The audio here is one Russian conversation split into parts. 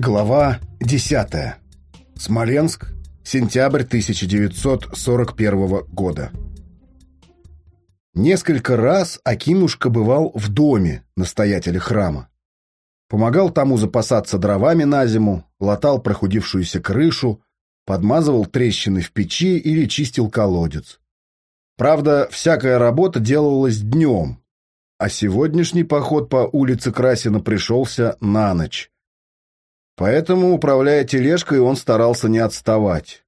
Глава 10. Смоленск. Сентябрь 1941 года. Несколько раз Акимушка бывал в доме настоятеля храма. Помогал тому запасаться дровами на зиму, латал прохудившуюся крышу, подмазывал трещины в печи или чистил колодец. Правда, всякая работа делалась днем, а сегодняшний поход по улице Красина пришелся на ночь. Поэтому, управляя тележкой, он старался не отставать.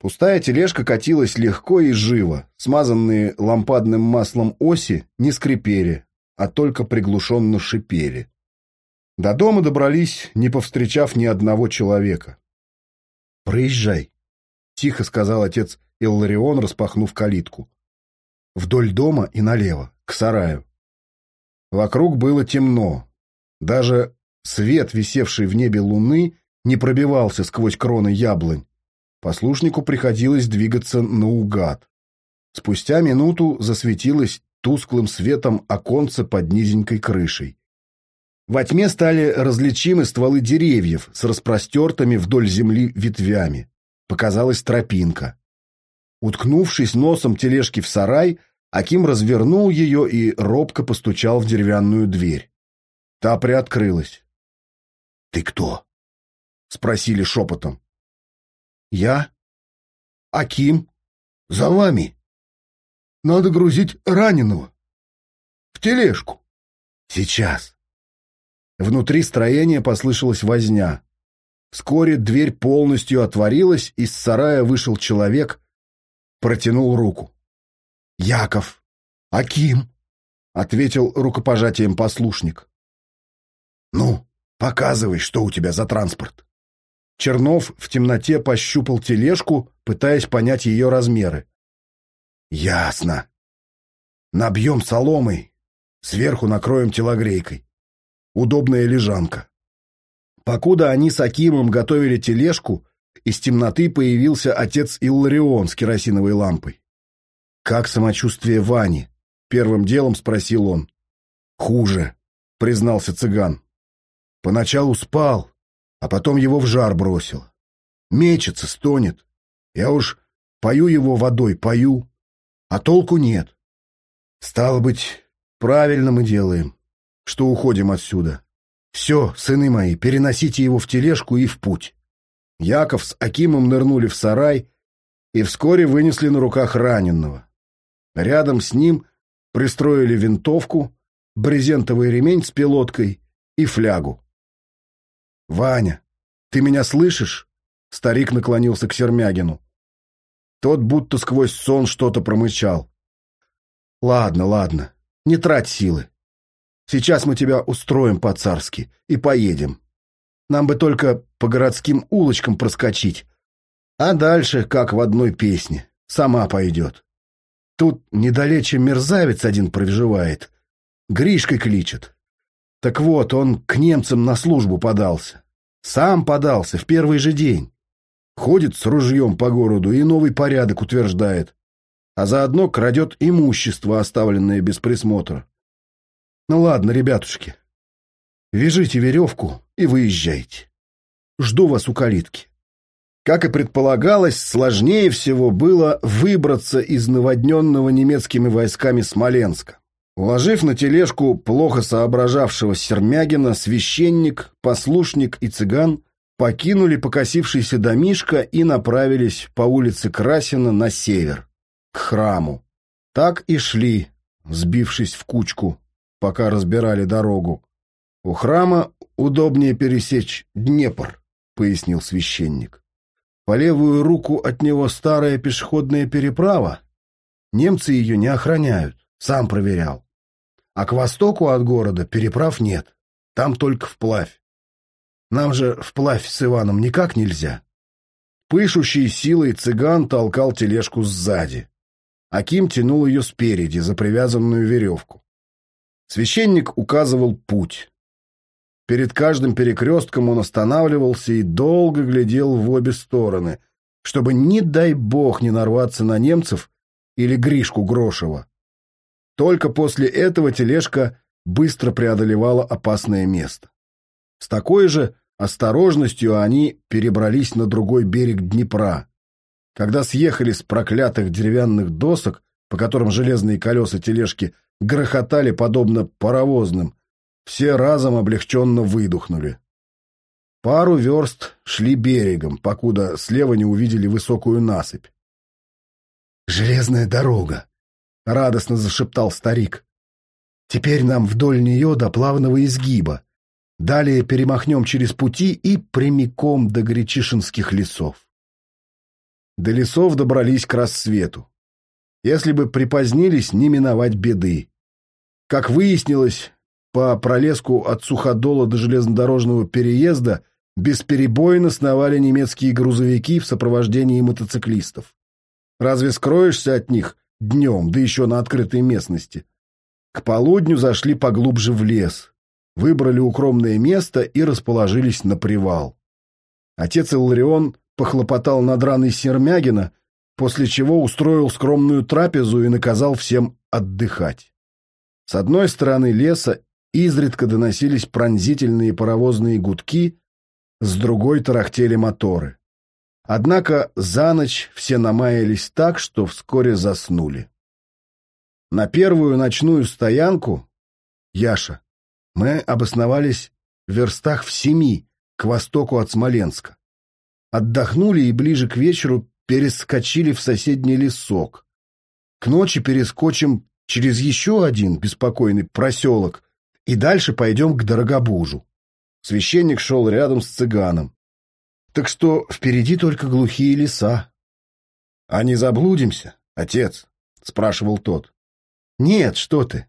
Пустая тележка катилась легко и живо, смазанные лампадным маслом оси не скрипели, а только приглушенно шипели. До дома добрались, не повстречав ни одного человека. «Проезжай», — тихо сказал отец Илларион, распахнув калитку. «Вдоль дома и налево, к сараю». Вокруг было темно. Даже Свет, висевший в небе луны, не пробивался сквозь кроны яблонь. Послушнику приходилось двигаться наугад. Спустя минуту засветилось тусклым светом оконце под низенькой крышей. Во тьме стали различимы стволы деревьев с распростертыми вдоль земли ветвями. Показалась тропинка. Уткнувшись носом тележки в сарай, Аким развернул ее и робко постучал в деревянную дверь. Та приоткрылась. «Ты кто?» — спросили шепотом. «Я? Аким. За вами. Надо грузить раненого. В тележку. Сейчас». Внутри строения послышалась возня. Вскоре дверь полностью отворилась, из сарая вышел человек, протянул руку. «Яков! Аким!» — ответил рукопожатием послушник. «Ну, Показывай, что у тебя за транспорт. Чернов в темноте пощупал тележку, пытаясь понять ее размеры. Ясно. Набьем соломой, сверху накроем телогрейкой. Удобная лежанка. Покуда они с Акимом готовили тележку, из темноты появился отец Илларион с керосиновой лампой. «Как самочувствие Вани?» — первым делом спросил он. «Хуже», — признался цыган. Поначалу спал, а потом его в жар бросил. Мечется, стонет. Я уж пою его водой, пою, а толку нет. Стало быть, правильно мы делаем, что уходим отсюда. Все, сыны мои, переносите его в тележку и в путь. Яков с Акимом нырнули в сарай и вскоре вынесли на руках раненого. Рядом с ним пристроили винтовку, брезентовый ремень с пилоткой и флягу. «Ваня, ты меня слышишь?» Старик наклонился к Сермягину. Тот будто сквозь сон что-то промычал. «Ладно, ладно, не трать силы. Сейчас мы тебя устроим по-царски и поедем. Нам бы только по городским улочкам проскочить. А дальше, как в одной песне, сама пойдет. Тут недалече мерзавец один проживает. Гришкой кличет. Так вот, он к немцам на службу подался. Сам подался в первый же день. Ходит с ружьем по городу и новый порядок утверждает. А заодно крадет имущество, оставленное без присмотра. Ну ладно, ребятушки, вяжите веревку и выезжайте. Жду вас у калитки. Как и предполагалось, сложнее всего было выбраться из наводненного немецкими войсками Смоленска. Уложив на тележку плохо соображавшего Сермягина, священник, послушник и цыган покинули покосившийся домишко и направились по улице Красина на север, к храму. Так и шли, сбившись в кучку, пока разбирали дорогу. У храма удобнее пересечь Днепр, пояснил священник. По левую руку от него старая пешеходная переправа. Немцы ее не охраняют, сам проверял. А к востоку от города переправ нет. Там только вплавь. Нам же вплавь с Иваном никак нельзя. Пышущий силой цыган толкал тележку сзади. Аким тянул ее спереди, за привязанную веревку. Священник указывал путь. Перед каждым перекрестком он останавливался и долго глядел в обе стороны, чтобы, не дай бог, не нарваться на немцев или Гришку Грошева. Только после этого тележка быстро преодолевала опасное место. С такой же осторожностью они перебрались на другой берег Днепра. Когда съехали с проклятых деревянных досок, по которым железные колеса тележки грохотали подобно паровозным, все разом облегченно выдохнули. Пару верст шли берегом, покуда слева не увидели высокую насыпь. «Железная дорога!» — радостно зашептал старик. «Теперь нам вдоль нее до плавного изгиба. Далее перемахнем через пути и прямиком до Гречишинских лесов». До лесов добрались к рассвету. Если бы припозднились, не миновать беды. Как выяснилось, по пролеску от Суходола до железнодорожного переезда бесперебойно сновали немецкие грузовики в сопровождении мотоциклистов. Разве скроешься от них днем, да еще на открытой местности? К полудню зашли поглубже в лес, выбрали укромное место и расположились на привал. Отец Илларион похлопотал над раной Сермягина, после чего устроил скромную трапезу и наказал всем отдыхать. С одной стороны леса изредка доносились пронзительные паровозные гудки, с другой тарахтели моторы. Однако за ночь все намаялись так, что вскоре заснули. На первую ночную стоянку, Яша, мы обосновались в верстах в семи к востоку от Смоленска. Отдохнули и ближе к вечеру перескочили в соседний лесок. К ночи перескочим через еще один беспокойный проселок и дальше пойдем к Дорогобужу. Священник шел рядом с цыганом. Так что впереди только глухие леса. — А не заблудимся, отец? — спрашивал тот. — Нет, что ты.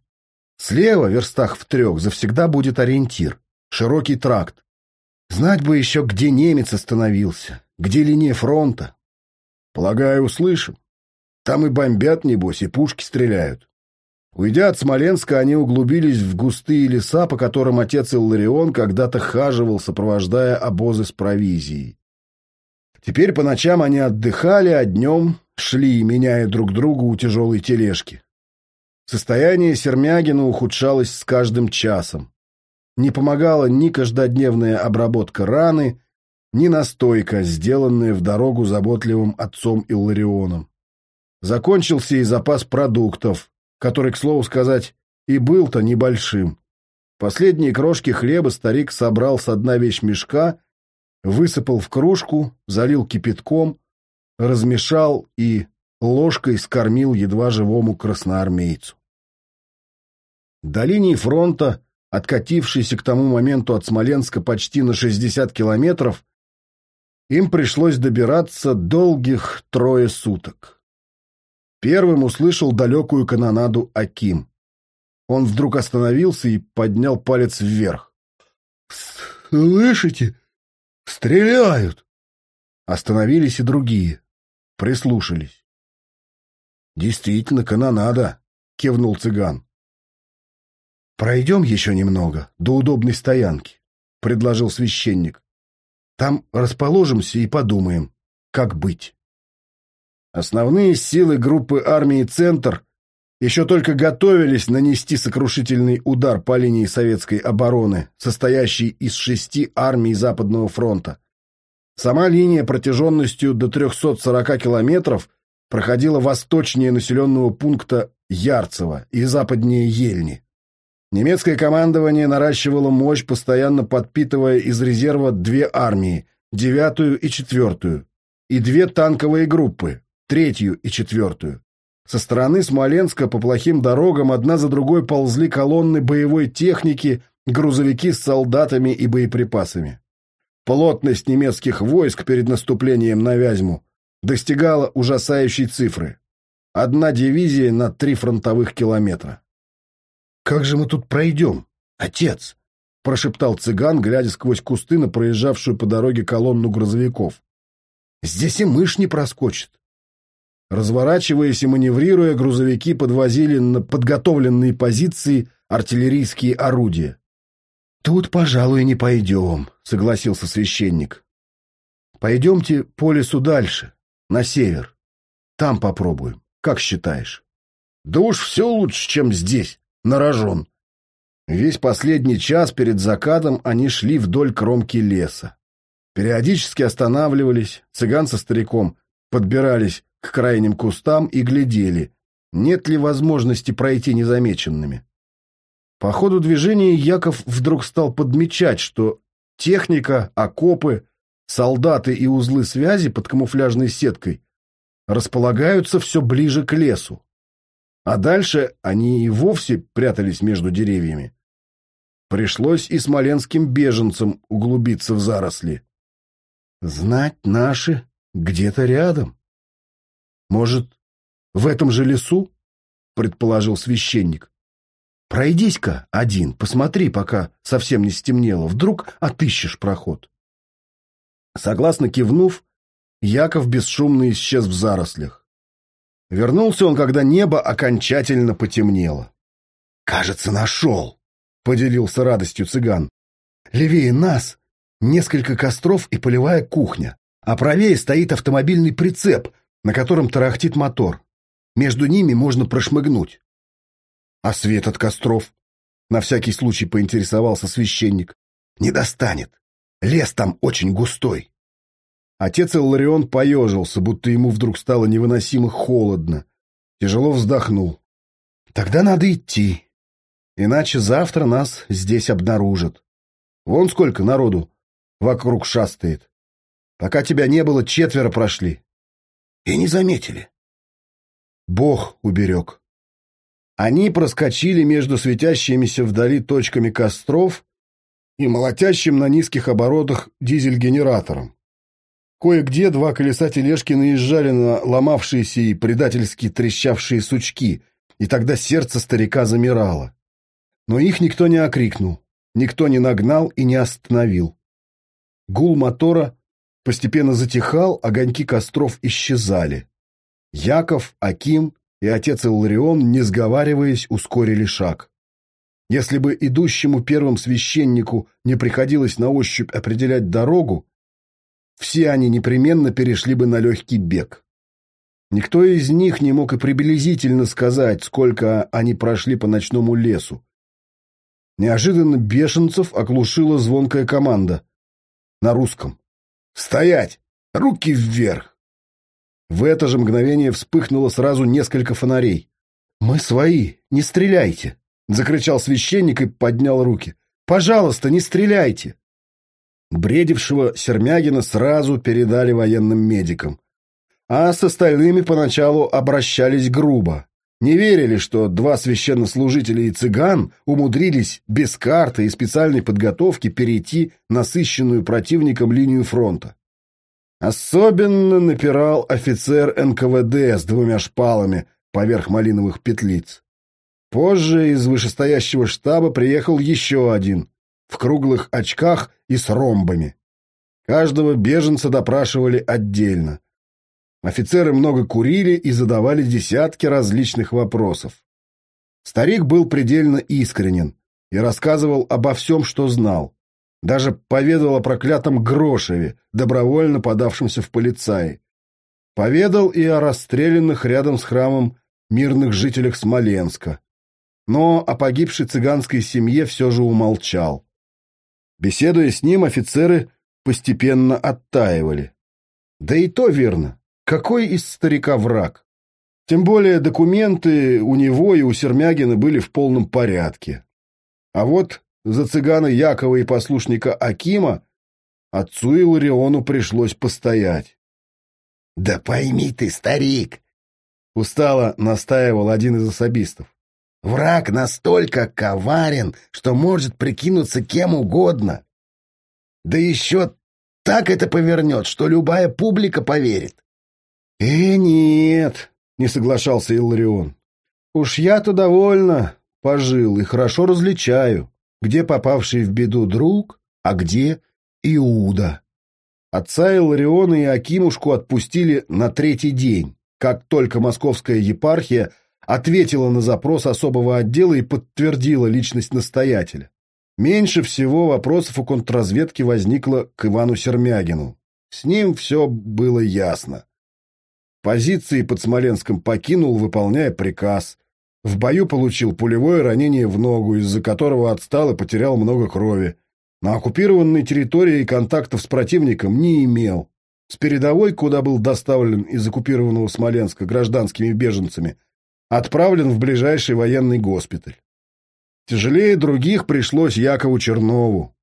Слева, верстах в трех, завсегда будет ориентир. Широкий тракт. Знать бы еще, где немец остановился, где линия фронта. Полагаю, услышим. Там и бомбят, небось, и пушки стреляют. Уйдя от Смоленска, они углубились в густые леса, по которым отец Илларион когда-то хаживал, сопровождая обозы с провизией. Теперь по ночам они отдыхали, а днем шли, меняя друг друга у тяжелой тележки. Состояние Сермягина ухудшалось с каждым часом. Не помогала ни каждодневная обработка раны, ни настойка, сделанная в дорогу заботливым отцом Илларионом. Закончился и запас продуктов, который, к слову сказать, и был-то небольшим. Последние крошки хлеба старик собрал с дна вещмешка, высыпал в кружку, залил кипятком, размешал и ложкой скормил едва живому красноармейцу. До линии фронта, откатившейся к тому моменту от Смоленска почти на 60 километров, им пришлось добираться долгих трое суток. Первым услышал далекую канонаду Аким. Он вдруг остановился и поднял палец вверх. «Слышите? Стреляют!» Остановились и другие. Прислушались. «Действительно, канонада!» — кивнул цыган. «Пройдем еще немного, до удобной стоянки», — предложил священник. «Там расположимся и подумаем, как быть». Основные силы группы армии «Центр» еще только готовились нанести сокрушительный удар по линии советской обороны, состоящей из шести армий Западного фронта. Сама линия протяженностью до 340 километров проходила восточнее населенного пункта Ярцево и западнее Ельни. Немецкое командование наращивало мощь, постоянно подпитывая из резерва две армии, девятую и четвертую, и две танковые группы, третью и четвертую. Со стороны Смоленска по плохим дорогам одна за другой ползли колонны боевой техники, грузовики с солдатами и боеприпасами. Плотность немецких войск перед наступлением на Вязьму достигала ужасающей цифры. Одна дивизия на три фронтовых километра. «Как же мы тут пройдем, отец?» – прошептал цыган, глядя сквозь кусты на проезжавшую по дороге колонну грузовиков. «Здесь и мышь не проскочит. Разворачиваясь и маневрируя, грузовики подвозили на подготовленные позиции артиллерийские орудия. «Тут, пожалуй, не пойдем», — согласился священник. «Пойдемте по лесу дальше, на север. Там попробуем. Как считаешь?» «Да уж все лучше, чем здесь, на рожон». Весь последний час перед закатом они шли вдоль кромки леса. Периодически останавливались, цыган со стариком подбирались к крайним кустам и глядели, нет ли возможности пройти незамеченными. По ходу движения Яков вдруг стал подмечать, что техника, окопы, солдаты и узлы связи под камуфляжной сеткой располагаются все ближе к лесу. А дальше они и вовсе прятались между деревьями. Пришлось и смоленским беженцам углубиться в заросли. Знать наши где-то рядом. Может, в этом же лесу? Предположил священник. Пройдись-ка один, посмотри, пока совсем не стемнело. Вдруг отыщешь проход. Согласно кивнув, Яков бесшумно исчез в зарослях. Вернулся он, когда небо окончательно потемнело. «Кажется, нашел!» поделился радостью цыган. Левее нас несколько костров и полевая кухня, а правее стоит автомобильный прицеп, на котором тарахтит мотор. Между ними можно прошмыгнуть. А свет от костров? На всякий случай поинтересовался священник. Не достанет. Лес там очень густой. Отец Илларион поежился, будто ему вдруг стало невыносимо холодно. Тяжело вздохнул. Тогда надо идти. Иначе завтра нас здесь обнаружат. Вон сколько народу вокруг шастает. Пока тебя не было, четверо прошли. И не заметили. Бог уберег. Они проскочили между светящимися вдали точками костров и молотящим на низких оборотах дизель-генератором. Кое-где два колеса тележки наезжали на ломавшиеся и предательски трещавшие сучки, и тогда сердце старика замирало. Но их никто не окрикнул, никто не нагнал и не остановил. Гул мотора постепенно затихал, огоньки костров исчезали. Яков, Аким и отец Илларион, не сговариваясь, ускорили шаг. Если бы идущему первым священнику не приходилось на ощупь определять дорогу, все они непременно перешли бы на легкий бег. Никто из них не мог и приблизительно сказать, сколько они прошли по ночному лесу, Неожиданно бешенцев оглушила звонкая команда. На русском. «Стоять! Руки вверх!» В это же мгновение вспыхнуло сразу несколько фонарей. «Мы свои! Не стреляйте!» — закричал священник и поднял руки. «Пожалуйста, не стреляйте!» Бредившего Сермягина сразу передали военным медикам. А с остальными поначалу обращались грубо. Не верили, что два священнослужителя и цыган умудрились без карты и специальной подготовки перейти насыщенную противником линию фронта. Особенно напирал офицер НКВД с двумя шпалами поверх малиновых петлиц. Позже из вышестоящего штаба приехал еще один, в круглых очках и с ромбами. Каждого беженца допрашивали отдельно. Офицеры много курили и задавали десятки различных вопросов. Старик был предельно искренен и рассказывал обо всем, что знал. Даже поведал о проклятом Грошеве, добровольно подавшемся в полицаи. Поведал и о расстрелянных рядом с храмом мирных жителях Смоленска. Но о погибшей цыганской семье все же умолчал. Беседуя с ним, офицеры постепенно оттаивали. Да и то верно. Какой из старика враг? Тем более документы у него и у Сермягина были в полном порядке. А вот за цыгана Якова и послушника Акима отцу Илариону пришлось постоять. — Да пойми ты, старик! — устало настаивал один из особистов. — Враг настолько коварен, что может прикинуться кем угодно. Да еще так это повернет, что любая публика поверит. «Э, нет», — не соглашался Илларион. «Уж я-то довольно пожил и хорошо различаю, где попавший в беду друг, а где Иуда». Отца Иллариона и Акимушку отпустили на третий день, как только московская епархия ответила на запрос особого отдела и подтвердила личность настоятеля. Меньше всего вопросов у контрразведки возникло к Ивану Сермягину. С ним все было ясно. Позиции под Смоленском покинул, выполняя приказ. В бою получил пулевое ранение в ногу, из-за которого отстал и потерял много крови. На оккупированной территории контактов с противником не имел. С передовой, куда был доставлен из оккупированного Смоленска гражданскими беженцами, отправлен в ближайший военный госпиталь. Тяжелее других пришлось Якову Чернову.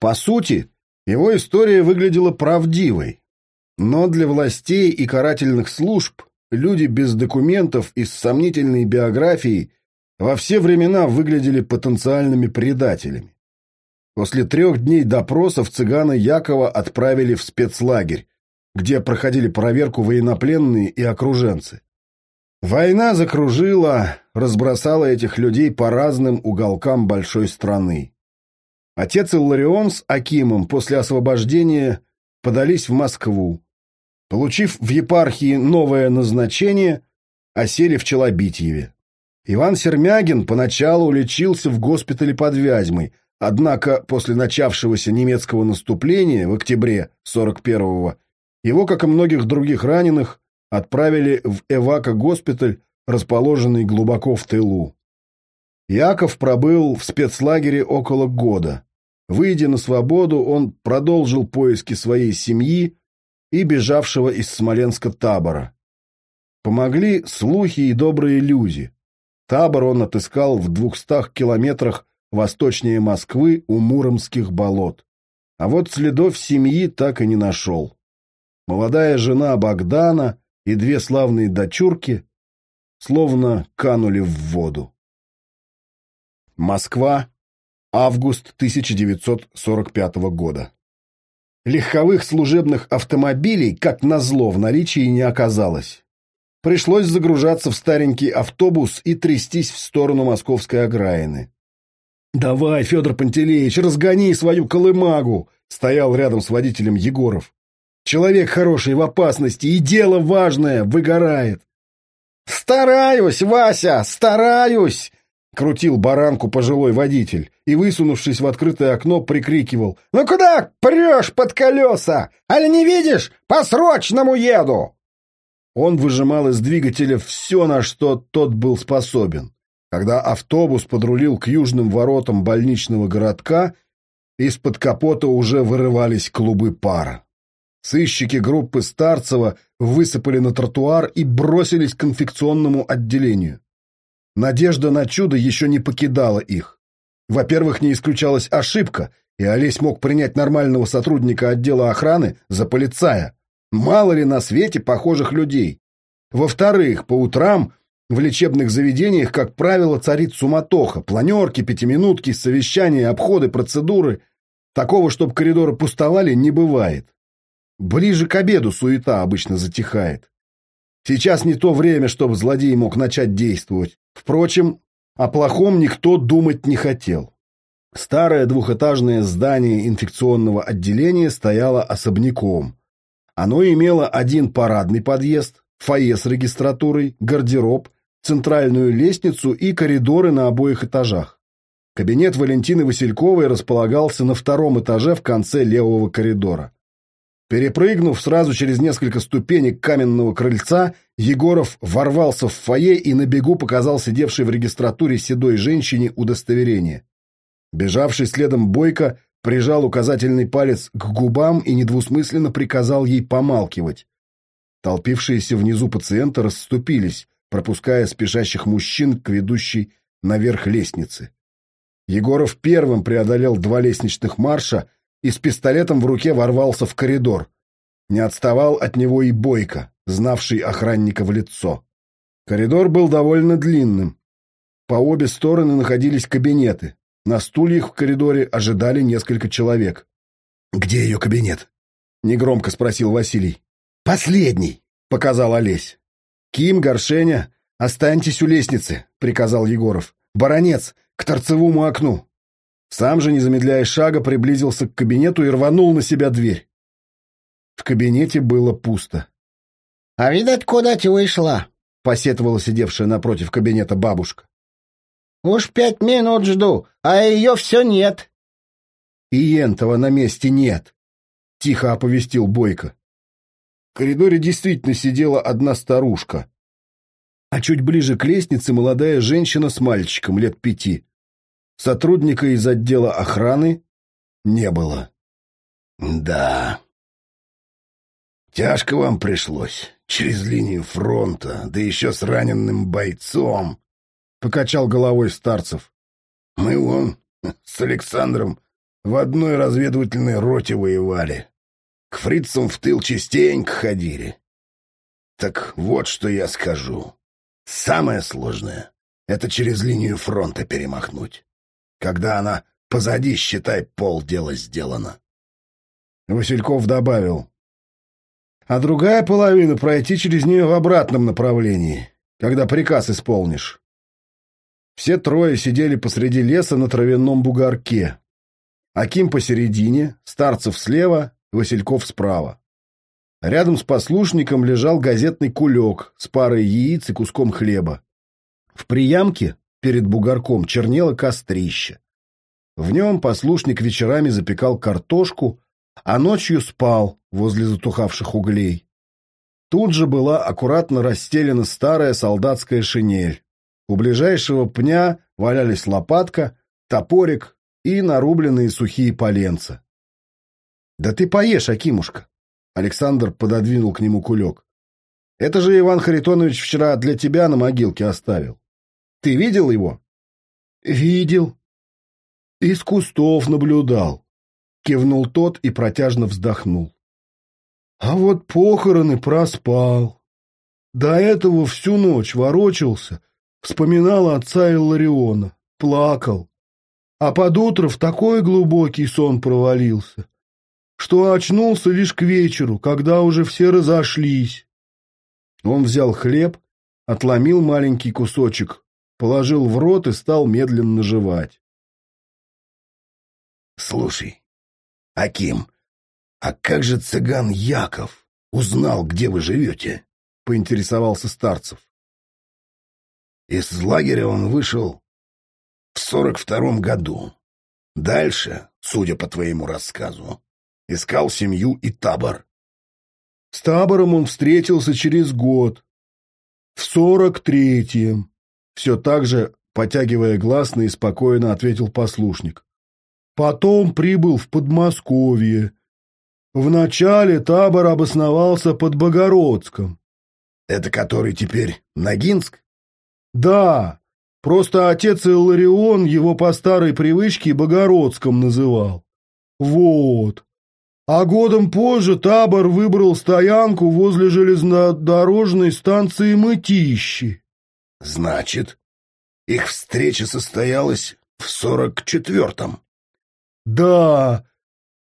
По сути, его история выглядела правдивой. Но для властей и карательных служб люди без документов и с сомнительной биографией во все времена выглядели потенциальными предателями. После трех дней допросов цыгана Якова отправили в спецлагерь, где проходили проверку военнопленные и окруженцы. Война закружила, разбросала этих людей по разным уголкам большой страны. Отец Илларион с Акимом после освобождения подались в Москву. Получив в епархии новое назначение, осели в Челобитьеве. Иван Сермягин поначалу лечился в госпитале под Вязьмой, однако после начавшегося немецкого наступления в октябре 41-го его, как и многих других раненых, отправили в эвако-госпиталь, расположенный глубоко в тылу. Яков пробыл в спецлагере около года. Выйдя на свободу, он продолжил поиски своей семьи и бежавшего из Смоленска табора. Помогли слухи и добрые люди. Табор он отыскал в двухстах километрах восточнее Москвы у Муромских болот. А вот следов семьи так и не нашел. Молодая жена Богдана и две славные дочурки словно канули в воду. Москва, август 1945 года. Легковых служебных автомобилей, как назло, в наличии не оказалось. Пришлось загружаться в старенький автобус и трястись в сторону московской окраины. «Давай, Федор Пантелеич, разгони свою колымагу!» — стоял рядом с водителем Егоров. Человек хороший в опасности, и дело важное выгорает. «Стараюсь, Вася, стараюсь!» — крутил баранку пожилой водитель и, высунувшись в открытое окно, прикрикивал. «Ну куда прешь под колеса? Али не видишь? По-срочному еду!» Он выжимал из двигателя все, на что тот был способен. Когда автобус подрулил к южным воротам больничного городка, из-под капота уже вырывались клубы пара. Сыщики группы Старцева высыпали на тротуар и бросились к конфекционному отделению. Надежда на чудо еще не покидала их. Во-первых, не исключалась ошибка, и Олесь мог принять нормального сотрудника отдела охраны за полицая. Мало ли на свете похожих людей. Во-вторых, по утрам в лечебных заведениях, как правило, царит суматоха, планерки, пятиминутки, совещания, обходы, процедуры. Такого, чтобы коридоры пустовали, не бывает. Ближе к обеду суета обычно затихает. Сейчас не то время, чтобы злодей мог начать действовать. Впрочем, о плохом никто думать не хотел. Старое двухэтажное здание инфекционного отделения стояло особняком. Оно имело один парадный подъезд, фойе с регистратурой, гардероб, центральную лестницу и коридоры на обоих этажах. Кабинет Валентины Васильковой располагался на втором этаже в конце левого коридора. Перепрыгнув сразу через несколько ступенек каменного крыльца, Егоров ворвался в фойе и на бегу показал сидевшей в регистратуре седой женщине удостоверение. Бежавший следом Бойко прижал указательный палец к губам и недвусмысленно приказал ей помалкивать. Толпившиеся внизу пациенты расступились, пропуская спешащих мужчин к ведущей наверх лестнице. Егоров первым преодолел два лестничных марша и с пистолетом в руке ворвался в коридор. Не отставал от него и Бойко, знавший охранника в лицо. Коридор был довольно длинным. По обе стороны находились кабинеты. На стульях в коридоре ожидали несколько человек. «Где ее кабинет?» — негромко спросил Василий. «Последний!» — показал Олесь. «Ким, Горшеня, останьтесь у лестницы», — приказал Егоров. «Баронец, к торцевому окну». Сам же, не замедляя шага, приблизился к кабинету и рванул на себя дверь. В кабинете было пусто. — А видать, куда ты вышла? — посетовала сидевшая напротив кабинета бабушка. — Уж пять минут жду, а ее все нет. — И Ентова на месте нет, — тихо оповестил Бойко. В коридоре действительно сидела одна старушка. а чуть ближе к лестнице молодая женщина с мальчиком лет пяти. Сотрудника из отдела охраны не было. Да. Тяжко вам пришлось. Через линию фронта, да еще с раненым бойцом. Покачал головой старцев. Мы вон с Александром в одной разведывательной роте воевали. К фрицам в тыл частенько ходили. Так вот, что я скажу. Самое сложное — это через линию фронта перемахнуть. Когда она позади, считай, полдела сделано. Васильков добавил. А другая половина — пройти через нее в обратном направлении, когда приказ исполнишь. Все трое сидели посреди леса на травяном бугорке. Аким посередине, Старцев слева, Васильков справа. Рядом с послушником лежал газетный кулек с парой яиц и куском хлеба. В приямке перед бугорком чернело кострище. В нем послушник вечерами запекал картошку, а ночью спал возле затухавших углей. Тут же была аккуратно расстелена старая солдатская шинель. У ближайшего пня валялись лопатка, топорик и нарубленные сухие поленца. — Да ты поешь, Акимушка! — Александр пододвинул к нему кулек. — Это же Иван Харитонович вчера для тебя на могилке оставил. Ты видел его? — Видел. Из кустов наблюдал. Кивнул тот и протяжно вздохнул. А вот похороны проспал. До этого всю ночь ворочался — Вспоминал отца Иллариона, плакал. А под утро в такой глубокий сон провалился, что очнулся лишь к вечеру, когда уже все разошлись. Он взял хлеб, отломил маленький кусочек, положил в рот и стал медленно жевать. «Слушай, Аким, а как же цыган Яков узнал, где вы живете?» — поинтересовался Старцев. Из лагеря он вышел в сорок втором году. Дальше, судя по твоему рассказу, искал семью и табор. С табором он встретился через год, в сорок третьем. Все так же, потягивая гласный, спокойно ответил послушник. Потом прибыл в Подмосковье. Вначале табор обосновался под Богородском. Это который теперь Ногинск? Да, просто отец Илларион его по старой привычке Богородском называл. Вот. А годом позже табор выбрал стоянку возле железнодорожной станции Мытищи. Значит, их встреча состоялась в сорок четвертом. Да,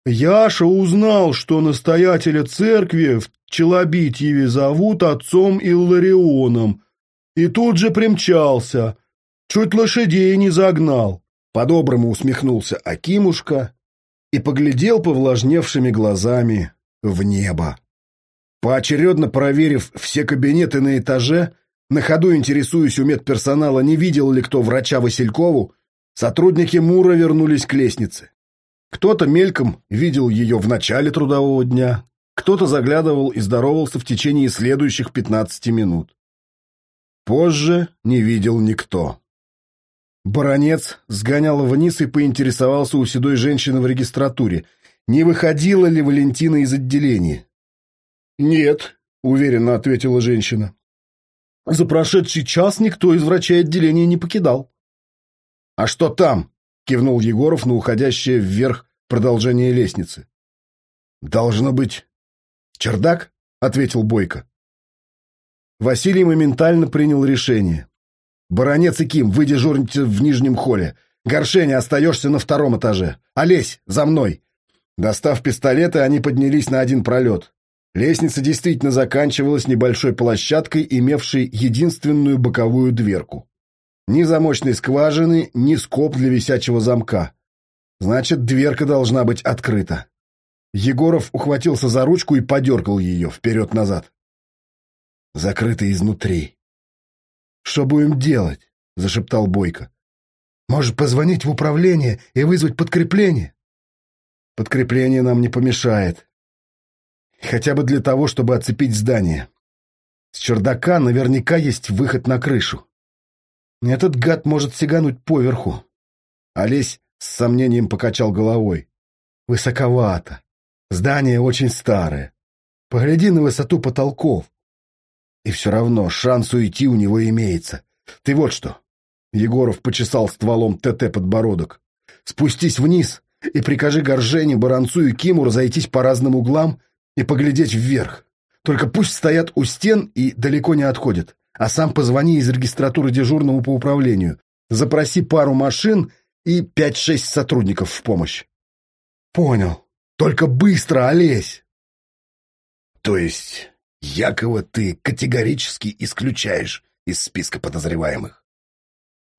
Яша узнал, что настоятеля церкви в Челобитьеве зовут отцом Илларионом, и тут же примчался. Чуть лошадей не загнал. По-доброму усмехнулся Акимушка и поглядел повлажневшими глазами в небо. Поочередно проверив все кабинеты на этаже, на ходу интересуясь у медперсонала, не видел ли кто врача Василькову, сотрудники Мура вернулись к лестнице. Кто-то мельком видел ее в начале трудового дня, кто-то заглядывал и здоровался в течение следующих 15 минут. Позже не видел никто. Баронец сгонял вниз и поинтересовался у седой женщины в регистратуре, не выходила ли Валентина из отделения. «Нет», — уверенно ответила женщина. «За прошедший час никто из врачей отделения не покидал». «А что там?» — кивнул Егоров на уходящее вверх продолжение лестницы. «Должно быть чердак?» — ответил Бойко. Василий моментально принял решение. «Баронец и Ким, вы дежурните в нижнем холле. Горшеня, остаешься на втором этаже. Олесь, за мной!» Достав пистолеты, они поднялись на один пролет. Лестница действительно заканчивалась небольшой площадкой, имевшей единственную боковую дверку. Ни замочной скважины, ни скоб для висячего замка. Значит, дверка должна быть открыта. Егоров ухватился за ручку и подергал ее вперед-назад закрыты изнутри. «Что будем делать?» — зашептал Бойко. «Может, позвонить в управление и вызвать подкрепление?» «Подкрепление нам не помешает. Хотя бы для того, чтобы оцепить здание. С чердака наверняка есть выход на крышу. Этот гад может сигануть поверху. Олесь с сомнением покачал головой. Высоковато. Здание очень старое. Погляди на высоту потолков. И все равно шанс уйти у него имеется. Ты вот что. Егоров почесал стволом ТТ подбородок. Спустись вниз и прикажи Горжене, Баранцу и Киму разойтись по разным углам и поглядеть вверх. Только пусть стоят у стен и далеко не отходят. А сам позвони из регистратуры дежурному по управлению. Запроси пару машин и пять-шесть сотрудников в помощь. Понял. Только быстро, Олесь. То есть Якова ты категорически исключаешь из списка подозреваемых?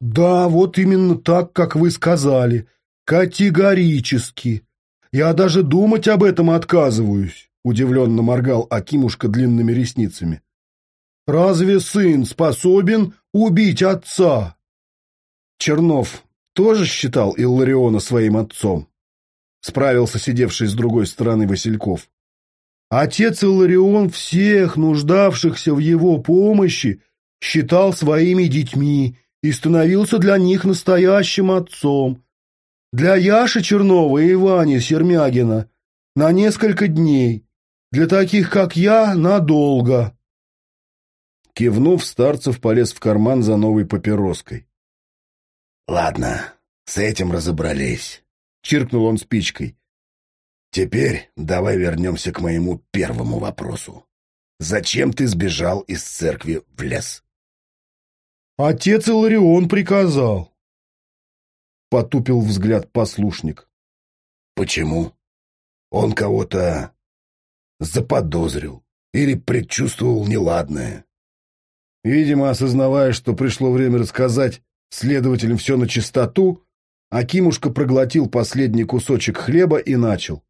Да, вот именно так, как вы сказали. Категорически. Я даже думать об этом отказываюсь, удивленно моргал Акимушка длинными ресницами. Разве сын способен убить отца? Чернов тоже считал Иллариона своим отцом? Справился сидевший с другой стороны Васильков. Отец Илларион всех нуждавшихся в его помощи считал своими детьми и становился для них настоящим отцом. Для Яши Чернова и Ивани Сермягина на несколько дней, для таких, как я, надолго. Кивнув, Старцев полез в карман за новой папироской. «Ладно, с этим разобрались», — чиркнул он спичкой. «Теперь давай вернемся к моему первому вопросу. Зачем ты сбежал из церкви в лес?» «Отец Иларион приказал», — потупил взгляд послушник. «Почему? Он кого-то заподозрил или предчувствовал неладное?» Видимо, осознавая, что пришло время рассказать следователям все на чистоту, Акимушка проглотил последний кусочек хлеба и начал.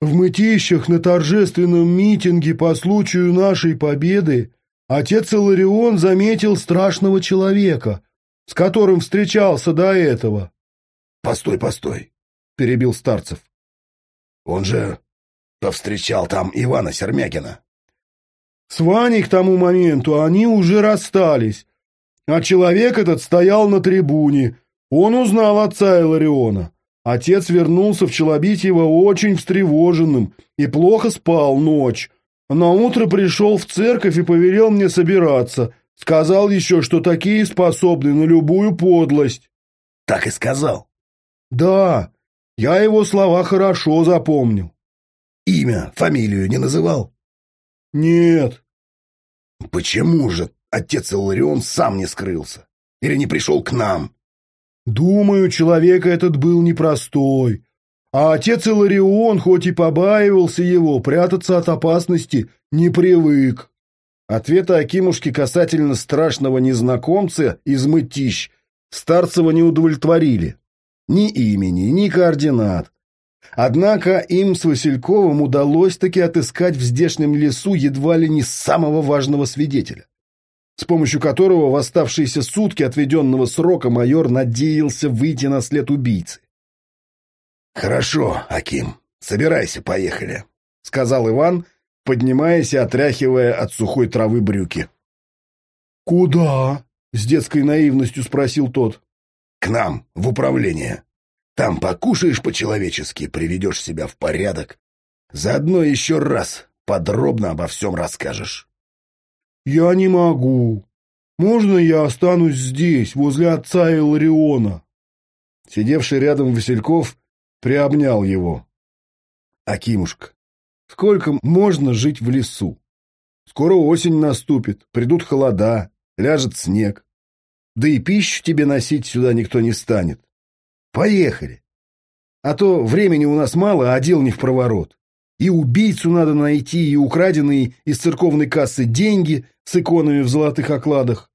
В мытищах на торжественном митинге по случаю нашей победы отец Иларион заметил страшного человека, с которым встречался до этого. — Постой, постой, — перебил Старцев. — Он же повстречал там Ивана Сермякина. С Ваней к тому моменту они уже расстались, а человек этот стоял на трибуне. Он узнал отца Илариона. Отец вернулся в Челобитьево очень встревоженным и плохо спал ночь. На утро пришел в церковь и повелел мне собираться. Сказал еще, что такие способны на любую подлость. Так и сказал. Да, я его слова хорошо запомнил. Имя, фамилию не называл? Нет. Почему же отец Иларион сам не скрылся? Или не пришел к нам? Думаю, человек этот был непростой. А отец Иларион, хоть и побаивался его, прятаться от опасности не привык. Ответы Акимушки касательно страшного незнакомца из Мытищ Старцева не удовлетворили. Ни имени, ни координат. Однако им с Васильковым удалось таки отыскать в здешнем лесу едва ли не самого важного свидетеля, с помощью которого в оставшиеся сутки отведенного срока майор надеялся выйти на след убийцы. «Хорошо, Аким, собирайся, поехали», — сказал Иван, поднимаясь и отряхивая от сухой травы брюки. «Куда?» — с детской наивностью спросил тот. «К нам, в управление. Там покушаешь по-человечески, приведешь себя в порядок. Заодно еще раз подробно обо всем расскажешь. «Я не могу. Можно я останусь здесь, возле отца Илариона?» Сидевший рядом Васильков приобнял его. «Акимушка, сколько можно жить в лесу? Скоро осень наступит, придут холода, ляжет снег. Да и пищу тебе носить сюда никто не станет. Поехали. А то времени у нас мало, а дел не в проворот. И убийцу надо найти, и украденные из церковной кассы деньги с иконами в золотых окладах.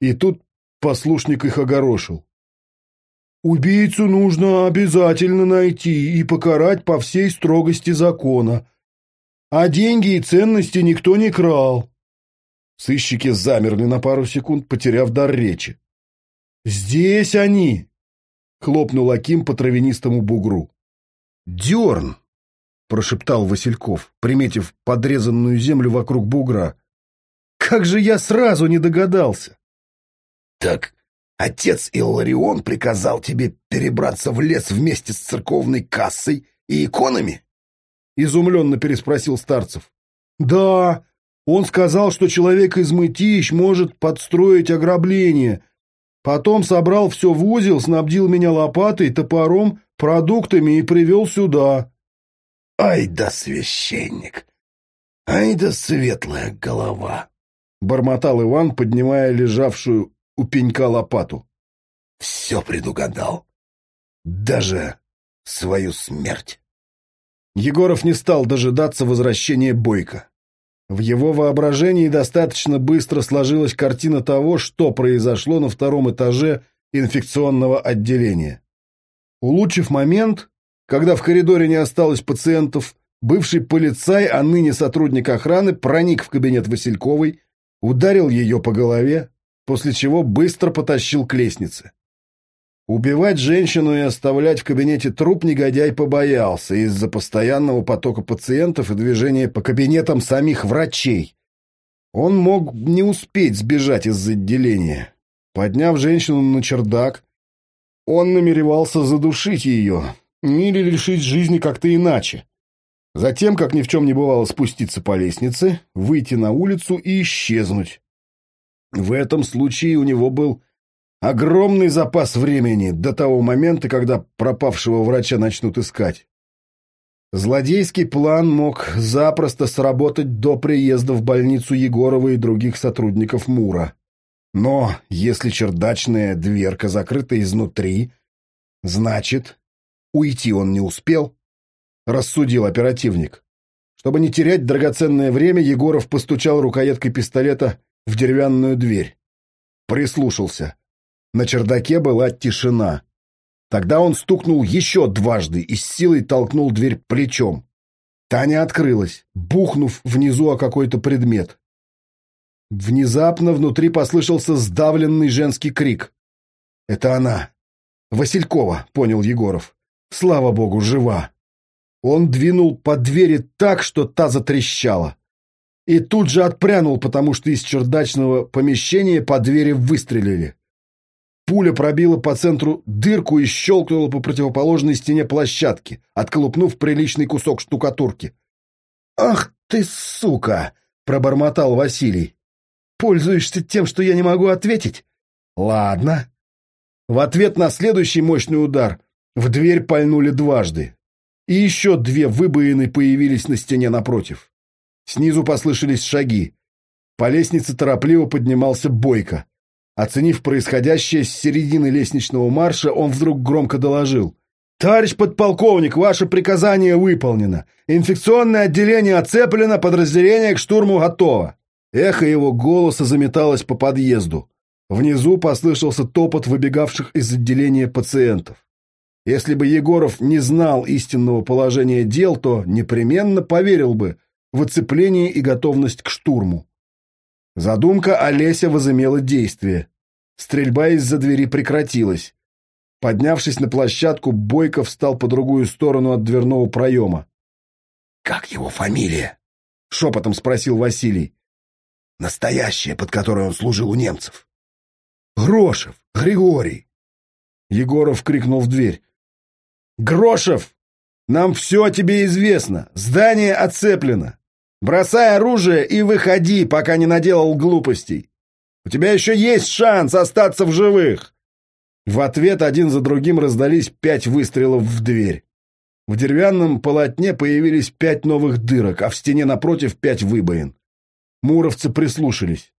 И тут послушник их огорошил. Убийцу нужно обязательно найти и покарать по всей строгости закона. А деньги и ценности никто не крал. Сыщики замерли на пару секунд, потеряв дар речи. «Здесь они!» — хлопнул Аким по травянистому бугру. «Дерн!» — прошептал Васильков, приметив подрезанную землю вокруг бугра. «Как же я сразу не догадался!» «Так отец Илларион приказал тебе перебраться в лес вместе с церковной кассой и иконами?» — изумленно переспросил Старцев. «Да, он сказал, что человек из Мытищ может подстроить ограбление. Потом собрал все в узел, снабдил меня лопатой, топором, продуктами и привел сюда». «Ай да священник! Ай да светлая голова!» — бормотал Иван, поднимая лежавшую у пенька лопату. «Все предугадал. Даже свою смерть». Егоров не стал дожидаться возвращения Бойко. В его воображении достаточно быстро сложилась картина того, что произошло на втором этаже инфекционного отделения. Улучшив момент, когда в коридоре не осталось пациентов, бывший полицай, а ныне сотрудник охраны, проник в кабинет Васильковой, ударил ее по голове, после чего быстро потащил к лестнице. Убивать женщину и оставлять в кабинете труп негодяй побоялся из-за постоянного потока пациентов и движения по кабинетам самих врачей. Он мог не успеть сбежать из отделения. Подняв женщину на чердак, он намеревался задушить ее или лишить жизни как-то иначе. Затем, как ни в чем не бывало, спуститься по лестнице, выйти на улицу и исчезнуть. В этом случае у него был огромный запас времени до того момента, когда пропавшего врача начнут искать. Злодейский план мог запросто сработать до приезда в больницу Егорова и других сотрудников МУРа. Но если чердачная дверка закрыта изнутри, значит, уйти он не успел, рассудил оперативник. Чтобы не терять драгоценное время, Егоров постучал рукояткой пистолета в деревянную дверь. Прислушался. На чердаке была тишина. Тогда он стукнул еще дважды и с силой толкнул дверь плечом. Таня открылась, бухнув внизу о какой-то предмет. Внезапно внутри послышался сдавленный женский крик. «Это она!» «Василькова», — понял Егоров. «Слава богу, жива!» Он двинул по двери так, что та затрещала. И тут же отпрянул, потому что из чердачного помещения по двери выстрелили. Пуля пробила по центру дырку и щелкнула по противоположной стене площадки, отколупнув приличный кусок штукатурки. «Ах ты, сука!» — пробормотал Василий. «Пользуешься тем, что я не могу ответить?» «Ладно». В ответ на следующий мощный удар в дверь пальнули дважды. И еще две выбоины появились на стене напротив. Снизу послышались шаги. По лестнице торопливо поднимался Бойко. Оценив происходящее с середины лестничного марша, он вдруг громко доложил. «Товарищ подполковник, ваше приказание выполнено. Инфекционное отделение оцеплено, подразделение к штурму готово». Эхо его голоса заметалось по подъезду. Внизу послышался топот выбегавших из отделения пациентов. Если бы Егоров не знал истинного положения дел, то непременно поверил бы в оцепление и готовность к штурму. Задумка Олеся возымела действие. Стрельба из-за двери прекратилась. Поднявшись на площадку, Бойко встал по другую сторону от дверного проема. «Как его фамилия?» — шепотом спросил Василий. «Настоящая, под которой он служил у немцев». «Грошев! Григорий!» Егоров крикнул в дверь. «Грошев! Нам все о тебе известно. Здание оцеплено. Бросай оружие и выходи, пока не наделал глупостей. У тебя еще есть шанс остаться в живых!» В ответ один за другим раздались пять выстрелов в дверь. В деревянном полотне появились пять новых дырок, а в стене напротив пять выбоин. Муровцы прислушались.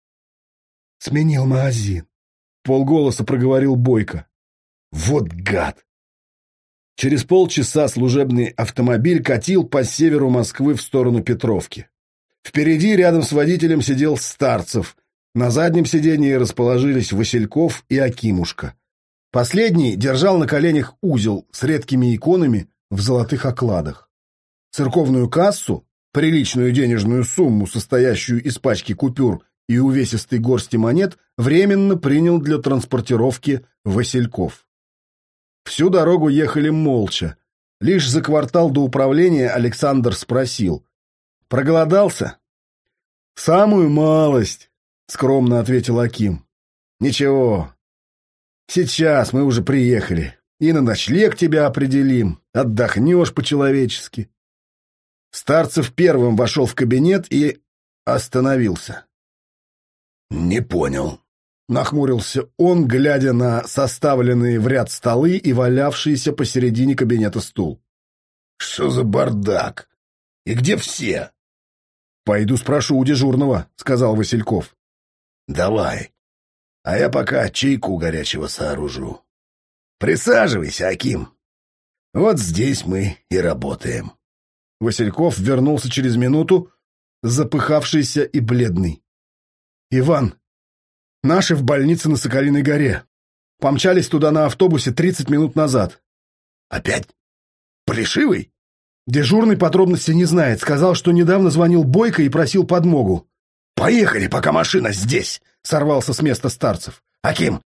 «Сменил магазин», — полголоса проговорил Бойко. «Вот гад!» Через полчаса служебный автомобиль катил по северу Москвы в сторону Петровки. Впереди, рядом с водителем, сидел Старцев. На заднем сиденье расположились Васильков и Акимушка. Последний держал на коленях узел с редкими иконами в золотых окладах. Церковную кассу, приличную денежную сумму, состоящую из пачки купюр и увесистой горсти монет, временно принял для транспортировки Васильков. Всю дорогу ехали молча. Лишь за квартал до управления Александр спросил. «Проголодался?» «Самую малость», — скромно ответил Аким. «Ничего. Сейчас мы уже приехали. И на ночлег тебя определим. Отдохнешь по-человечески». Старцев первым вошел в кабинет и остановился. «Не понял», — нахмурился он, глядя на составленные в ряд столы и валявшийся посередине кабинета стул. «Что за бардак? И где все?» «Пойду спрошу у дежурного», — сказал Васильков. «Давай. А я пока чайку горячего сооружу. Присаживайся, Аким. Вот здесь мы и работаем». Васильков вернулся через минуту, запыхавшийся и бледный. «Иван, наши в больнице на Соколиной горе. Помчались туда на автобусе 30 минут назад». «Опять? Плешивый?» Дежурный подробности не знает. Сказал, что недавно звонил Бойко и просил подмогу. «Поехали, пока машина здесь!» — сорвался с места старцев. «Аким,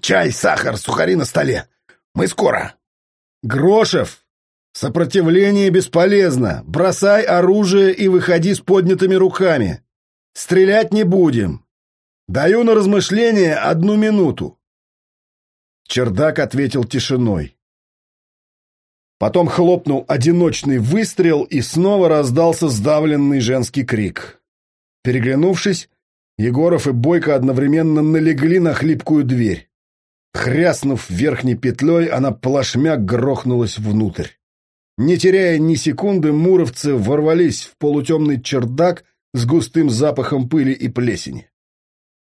чай, сахар, сухари на столе. Мы скоро!» «Грошев, Сопротивление бесполезно. Бросай оружие и выходи с поднятыми руками. Стрелять не будем. Даю на размышление одну минуту. Чердак ответил тишиной. Потом хлопнул одиночный выстрел, и снова раздался сдавленный женский крик. Переглянувшись, Егоров и Бойко одновременно налегли на хлипкую дверь. Хряснув верхней петлей, она плашмя грохнулась внутрь. Не теряя ни секунды, муровцы ворвались в полутемный чердак с густым запахом пыли и плесени.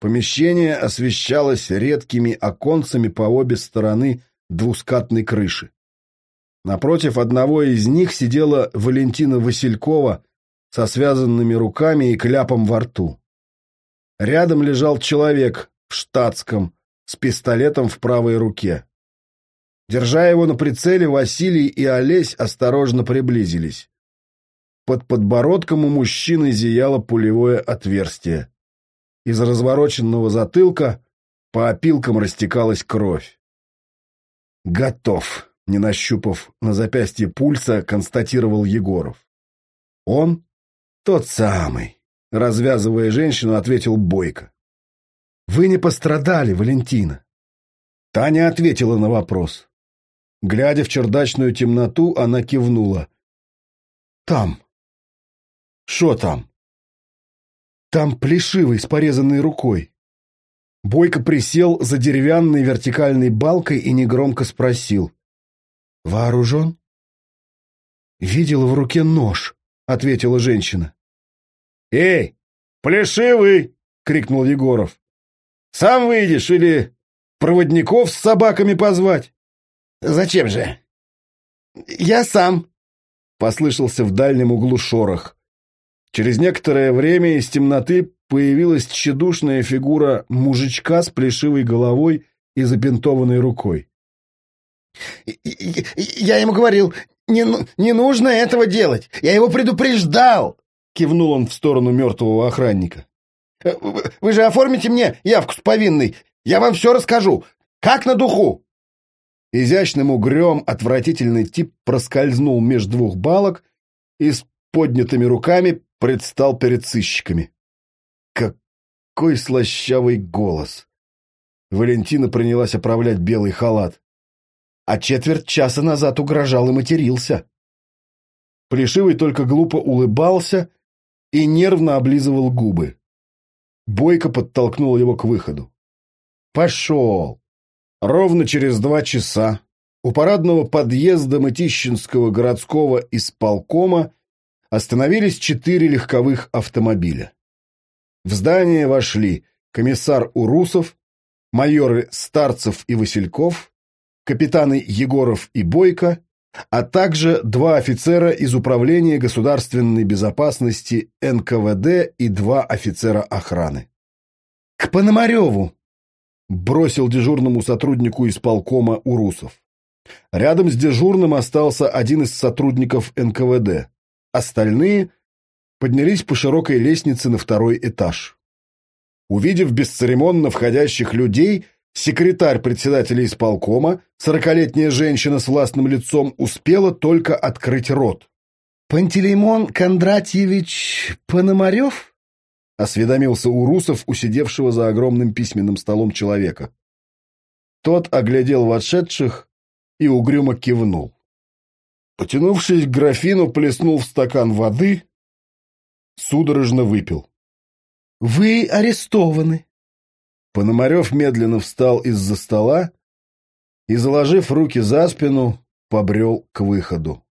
Помещение освещалось редкими оконцами по обе стороны двускатной крыши. Напротив одного из них сидела Валентина Василькова со связанными руками и кляпом во рту. Рядом лежал человек в штатском с пистолетом в правой руке. Держа его на прицеле, Василий и Олесь осторожно приблизились. Под подбородком у мужчины зияло пулевое отверстие. Из развороченного затылка по опилкам растекалась кровь. «Готов», — не нащупав на запястье пульса, констатировал Егоров. «Он? Тот самый», — развязывая женщину, ответил Бойко. «Вы не пострадали, Валентина». Таня ответила на вопрос. Глядя в чердачную темноту, она кивнула. «Там». «Шо там?» «Там плешивый с порезанной рукой». Бойко присел за деревянной вертикальной балкой и негромко спросил. «Вооружен?» «Видела в руке нож», — ответила женщина. «Эй, плешивый!» — крикнул Егоров. «Сам выйдешь или проводников с собаками позвать?» «Зачем же?» «Я сам», — послышался в дальнем углу шорох. Через некоторое время из темноты появилась тщедушная фигура мужичка с плешивой головой и запинтованной рукой. «Я ему говорил, не, не нужно этого делать. Я его предупреждал!» — кивнул он в сторону мертвого охранника. «Вы же оформите мне явку с повинной. Я вам все расскажу. Как на духу!» Изящным угрем отвратительный тип проскользнул между двух балок и с поднятыми руками предстал перед сыщиками. Какой слащавый голос! Валентина принялась оправлять белый халат. А четверть часа назад угрожал и матерился. Плешивый только глупо улыбался и нервно облизывал губы. Бойко подтолкнул его к выходу. «Пошел!» Ровно через два часа у парадного подъезда Мытищинского городского исполкома остановились четыре легковых автомобиля. В здание вошли комиссар Урусов, майоры Старцев и Васильков, капитаны Егоров и Бойко, а также два офицера из Управления государственной безопасности НКВД и два офицера охраны. «К Пономареву!» бросил дежурному сотруднику исполкома Урусов. Рядом с дежурным остался один из сотрудников НКВД. Остальные поднялись по широкой лестнице на второй этаж. Увидев бесцеремонно входящих людей, Секретарь председателя исполкома, сорокалетняя женщина с властным лицом, успела только открыть рот. «Пантелеймон Кондратьевич Пономарев?» — осведомился у сидевшего за огромным письменным столом человека. Тот оглядел вошедших и угрюмо кивнул. Потянувшись к графину, плеснул в стакан воды, судорожно выпил. «Вы арестованы». Пономарев медленно встал из-за стола и, заложив руки за спину, побрел к выходу.